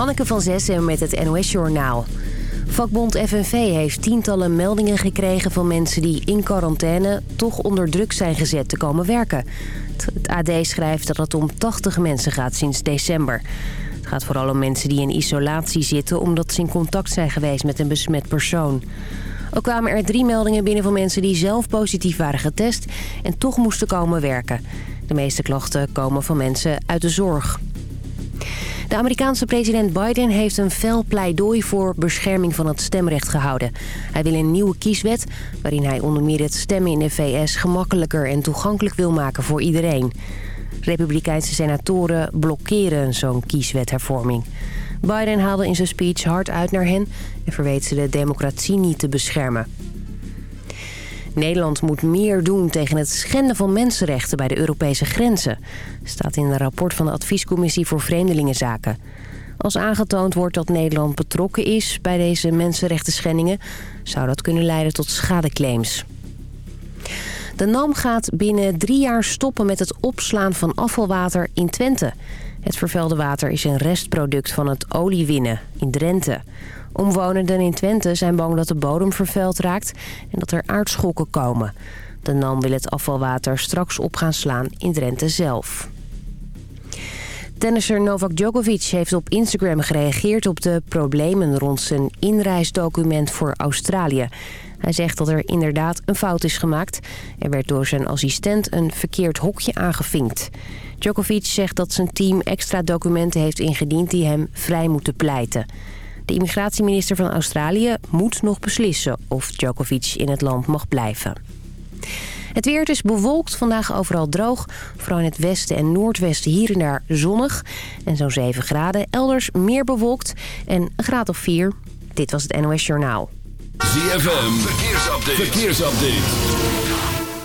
Hanneke van Zessen met het NOS Journaal. Vakbond FNV heeft tientallen meldingen gekregen van mensen die in quarantaine toch onder druk zijn gezet te komen werken. Het AD schrijft dat het om 80 mensen gaat sinds december. Het gaat vooral om mensen die in isolatie zitten omdat ze in contact zijn geweest met een besmet persoon. Ook kwamen er drie meldingen binnen van mensen die zelf positief waren getest en toch moesten komen werken. De meeste klachten komen van mensen uit de zorg. De Amerikaanse president Biden heeft een fel pleidooi voor bescherming van het stemrecht gehouden. Hij wil een nieuwe kieswet waarin hij onder meer het stemmen in de VS gemakkelijker en toegankelijk wil maken voor iedereen. Republikeinse senatoren blokkeren zo'n kieswethervorming. Biden haalde in zijn speech hard uit naar hen en verweet ze de democratie niet te beschermen. Nederland moet meer doen tegen het schenden van mensenrechten bij de Europese grenzen. staat in een rapport van de Adviescommissie voor Vreemdelingenzaken. Als aangetoond wordt dat Nederland betrokken is bij deze mensenrechten schendingen... zou dat kunnen leiden tot schadeclaims. De NAM gaat binnen drie jaar stoppen met het opslaan van afvalwater in Twente. Het vervuilde water is een restproduct van het oliewinnen in Drenthe. Omwonenden in Twente zijn bang dat de bodem vervuild raakt en dat er aardschokken komen. De NAM wil het afvalwater straks op gaan slaan in Drenthe zelf. Tennisser Novak Djokovic heeft op Instagram gereageerd op de problemen rond zijn inreisdocument voor Australië. Hij zegt dat er inderdaad een fout is gemaakt. Er werd door zijn assistent een verkeerd hokje aangevinkt. Djokovic zegt dat zijn team extra documenten heeft ingediend die hem vrij moeten pleiten. De immigratieminister van Australië moet nog beslissen of Djokovic in het land mag blijven. Het weer is bewolkt, vandaag overal droog. Vooral in het westen en noordwesten hier en daar zonnig. En zo'n 7 graden. Elders meer bewolkt en een graad of 4. Dit was het NOS Journaal. ZFM, verkeersupdate. verkeersupdate.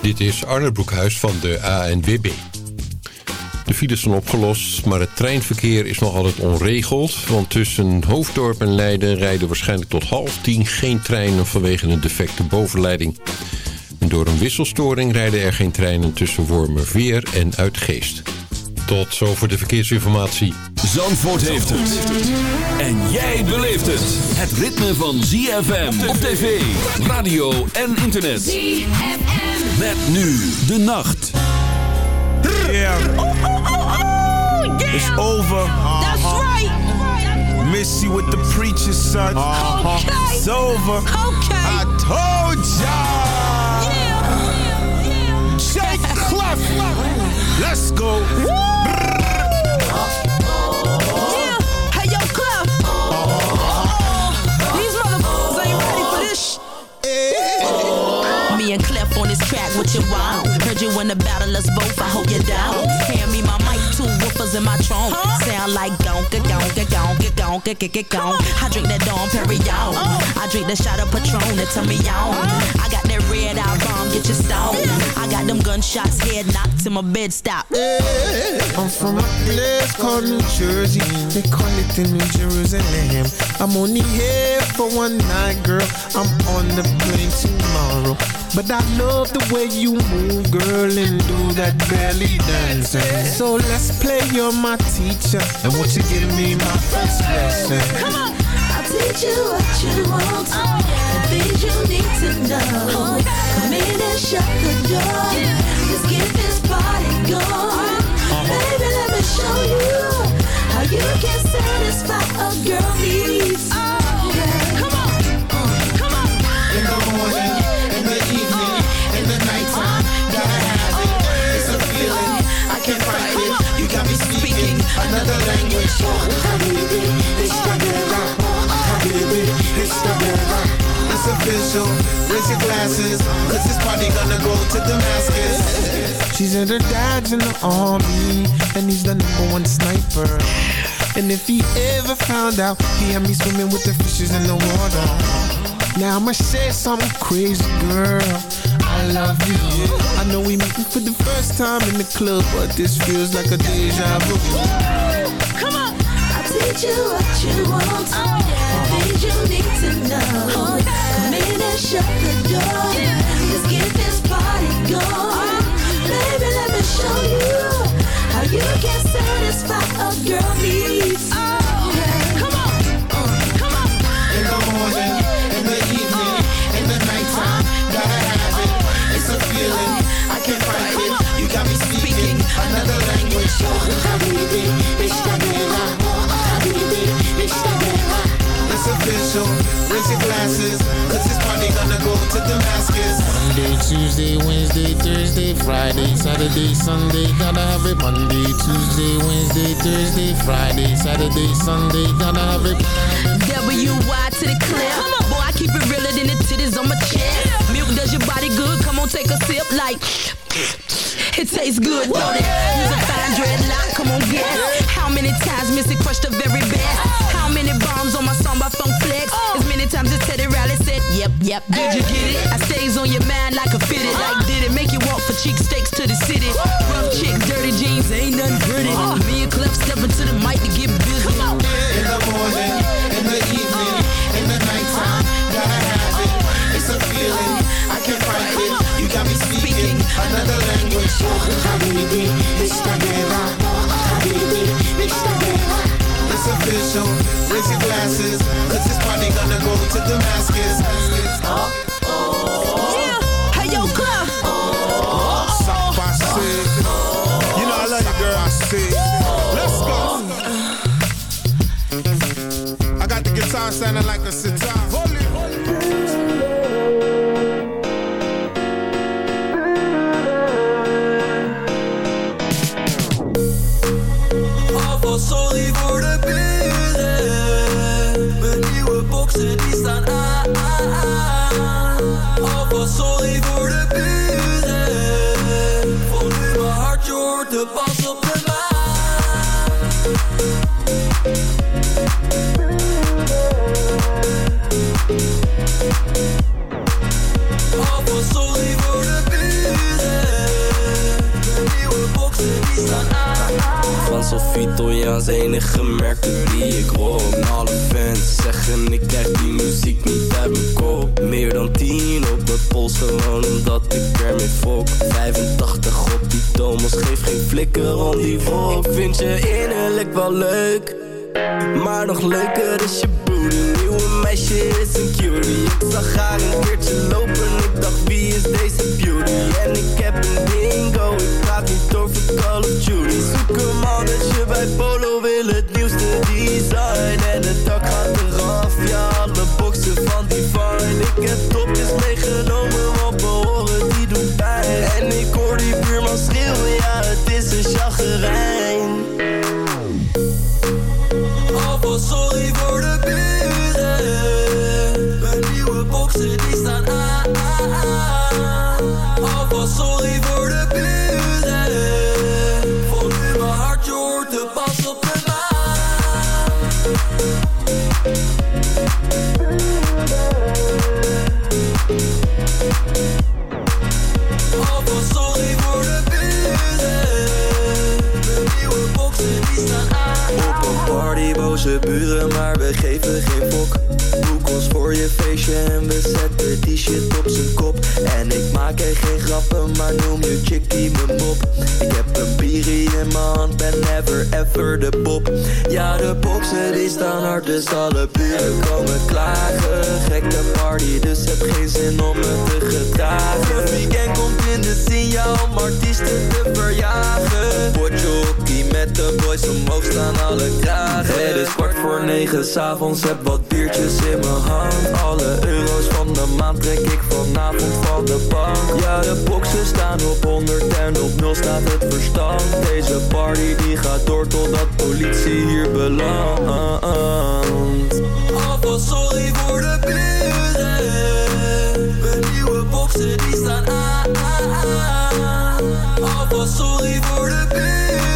Dit is Arne Broekhuis van de ANWB. De files zijn opgelost, maar het treinverkeer is nog altijd onregeld. Want tussen Hoofddorp en Leiden rijden waarschijnlijk tot half tien geen treinen vanwege een defecte bovenleiding. En door een wisselstoring rijden er geen treinen tussen Wormerveer en Uitgeest. Tot zover de verkeersinformatie. Zandvoort heeft het. En jij beleeft het. Het ritme van ZFM op tv, radio en internet. ZFM. Met nu de nacht. Oh, oh, oh, yeah. It's over. That's uh-huh. right. Missy with the preacher's son. Uh-huh. Okay. It's over. Okay. I told ya. Yeah. Shake Clef. Let's go. What you want? Heard you in the battle, us both, I hope you down. Hand me my mic, two woofers in my trunk. Sound like gonka, gonka, gonka, gonka, gonka, gonka. I drink that Dom Perignon. Oh. I drink the shot of Patron that turn me on. I got that red eye bomb, get you stoned. I got them gunshots, head knocked till my bed stop. I'm from a place called New Jersey. They call it the New Jerusalem. I'm only here for one night, girl. I'm on the plane tomorrow. But I love the way you move, girl, and do that belly dancing. So let's play, you're my teacher. And won't you give me my first lesson? Come on! I'll teach you what you want and things you need to know. Come in and shut the door. Let's get this party going. Baby, let me show you how you can satisfy a girl needs. Yeah. Come on, come on. In the morning, another language. Habibi, it's the girl. Habibi, it's the girl. It's official. Raise your glasses. Cause this party gonna go to Damascus. She said her dad's in the army. And he's the number one sniper. And if he ever found out, he had me swimming with the fishes in the water. Now I'ma say something crazy, girl. I love you. I know we meeting for the first time in the club, but this feels like a deja vu get you what you want. Oh. Things you need to know. Oh, yeah. Come in and shut the door. Yeah. Let's get this party going. Baby, let me show you how you can satisfy a girl needs. Oh, come on. Come on. In the morning, in the evening, in the nighttime, gotta have it. It's a feeling, I can't fight. You got me speaking another language, raise your glasses, cause it's party gonna go to Damascus. Monday, Tuesday, Wednesday, Thursday, Friday, Saturday, Sunday, gotta have it. Monday, Tuesday, Wednesday, Thursday, Friday, Saturday, Sunday, gotta have it. W-Y to the clip. Come on, boy, I keep it realer than the titties on my chest. Milk does your body good, come on, take a sip like... It tastes good, don't it? Use a fine dreadlock, come on, guess. How many times Missy crushed the very best? Oh. How many bombs on my song by Funk Flex? Yep. Did you get it? I stays on your mind like a fitted. Like did it make you walk for cheek steaks glasses, cause this party gonna go to Damascus. Yeah, hey yo, Clef. Sapase. You know I love you, girl. Let's go. I got the guitar sounding Italiaans enige die ik rock Alle fans zeggen ik krijg die muziek niet uit mijn kop. Meer dan 10 op mijn pols gewoon omdat ik ermee fok. 85 op die Thomas geef geen flikker om die volk Ik vind je innerlijk wel leuk Maar nog leuker is je booty Nieuwe meisje is een cutie. Ik zag haar een keertje lopen Ik dacht wie is deze beauty? En ik heb een bingo Ik praat niet over Call of Duty. Zoek een mannetje bij Polo Wil het in ben never ever de pop. Ja, de boksen die staan hard, dus alle buren komen klagen. Gekke party, dus heb geen zin om me te gedragen. Het weekend komt in de scene, om artiesten te verjagen. Potjockey met de boys omhoog staan alle kragen. Het is kwart voor negen s'avonds, heb wat biertjes in mijn hand Alle euro's van de maand trek ik vanavond van de bank Ja, de boxen staan op 100 en op 0 staat het verstand Deze party die gaat door totdat politie hier belandt Alvast sorry voor de buren. Mijn nieuwe boxen die staan aan. Alvast sorry voor de buren.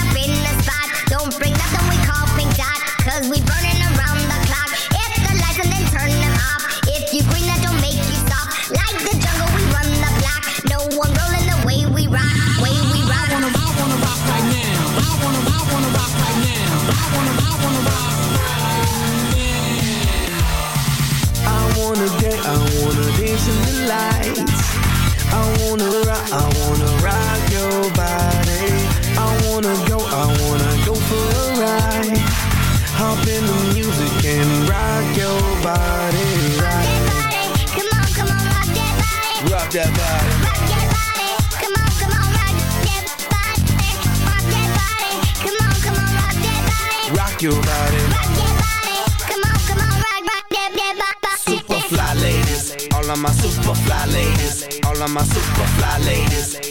bring nothing we call pink dot. Cause we burning around the clock. Hit the lights and then turn them off. If you green, that don't make you stop. Like the jungle, we run the block. No one rolling the way we rock, way we rock. I wanna, I wanna rock right now. I wanna, I wanna rock right now. I wanna, I wanna rock I wanna dance, I wanna dance in the lights. I wanna rock, I wanna rock your body. Rock your body. Come on, come on, rock, rock, yeah, yeah, rock, rock. Super fly ladies. All of my super fly ladies. All of my super fly ladies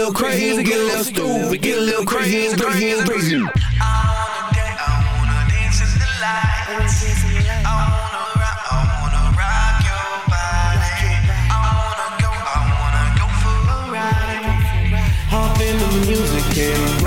little crazy, get a little stupid, get a little crazy, crazy, crazy. I wanna day I wanna dance in the lights. Music, yeah.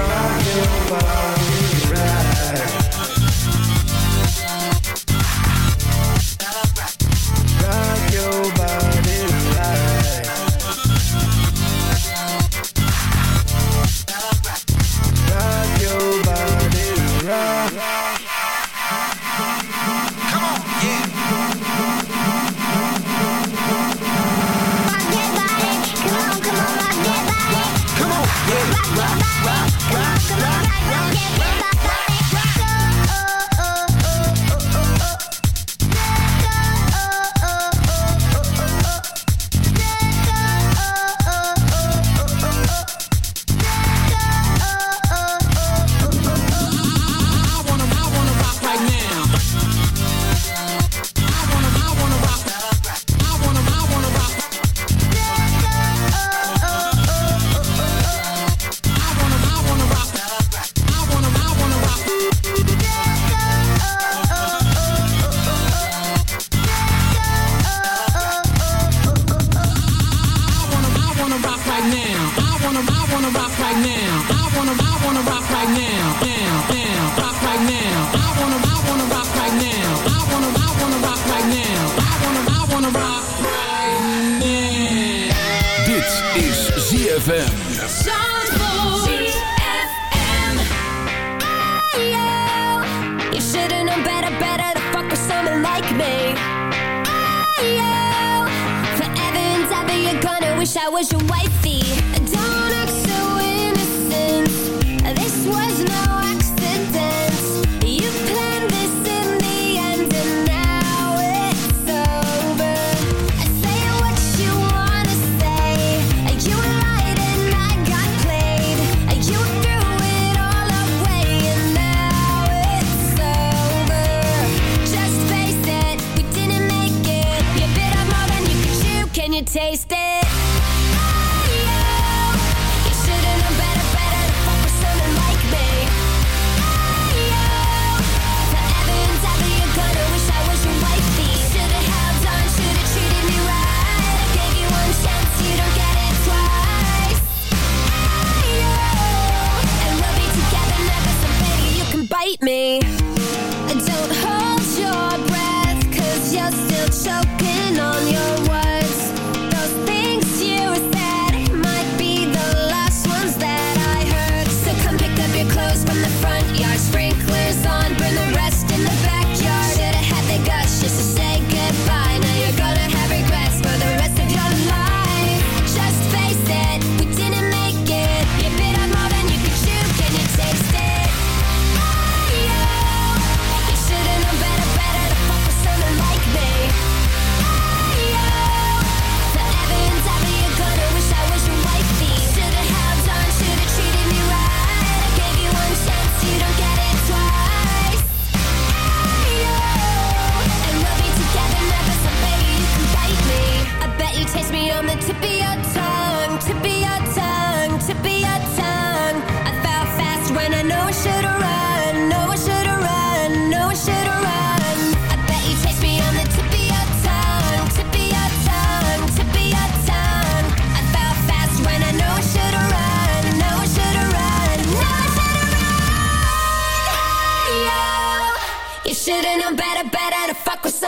wish I was your wifey.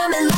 coming.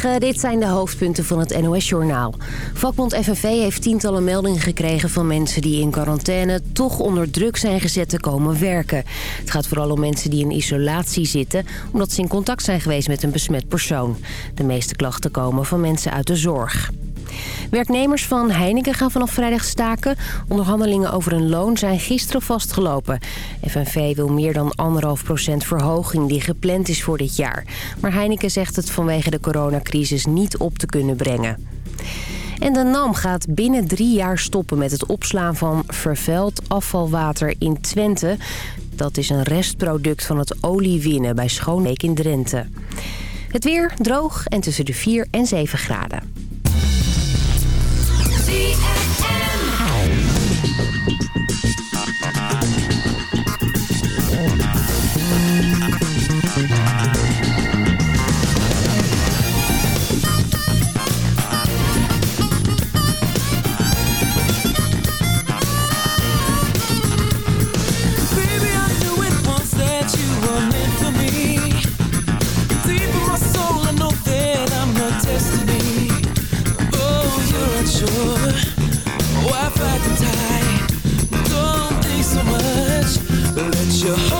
Dit zijn de hoofdpunten van het NOS-journaal. Vakbond FNV heeft tientallen meldingen gekregen van mensen die in quarantaine... toch onder druk zijn gezet te komen werken. Het gaat vooral om mensen die in isolatie zitten... omdat ze in contact zijn geweest met een besmet persoon. De meeste klachten komen van mensen uit de zorg. Werknemers van Heineken gaan vanaf vrijdag staken. Onderhandelingen over een loon zijn gisteren vastgelopen. FNV wil meer dan 1,5% verhoging die gepland is voor dit jaar. Maar Heineken zegt het vanwege de coronacrisis niet op te kunnen brengen. En de NAM gaat binnen drie jaar stoppen met het opslaan van vervuild afvalwater in Twente. Dat is een restproduct van het oliewinnen bij Schoonbeek in Drenthe. Het weer droog en tussen de 4 en 7 graden. ZFM your heart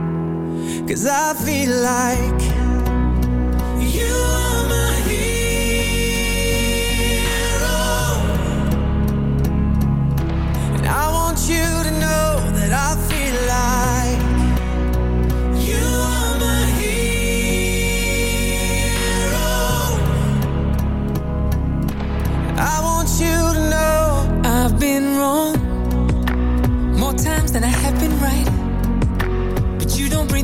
Cause I feel like